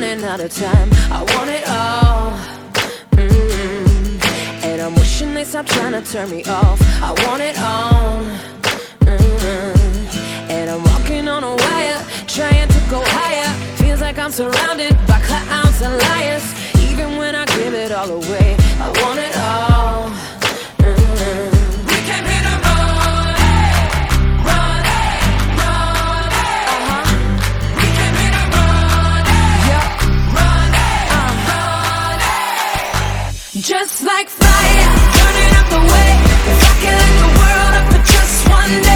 running out of time. I want it all. mm And I'm wishing they stop trying to turn me off. I want it all. mm And I'm walking on a wire, trying to go higher. Feels like I'm surrounded by clowns and liars. Even when I give it all away, I want it all. Just like fire, burning up the way. Can light the world up for just one day,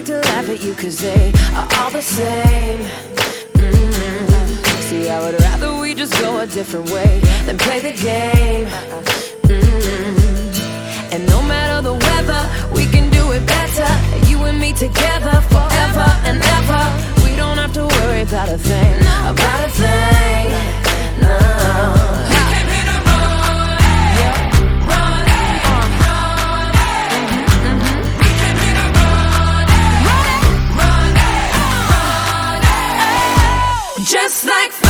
like to laugh at you cause they are all the same. Mm. See, I would rather we just go a different way than play the game. Mm. And no matter the weather, we can do it better. You and me together Just like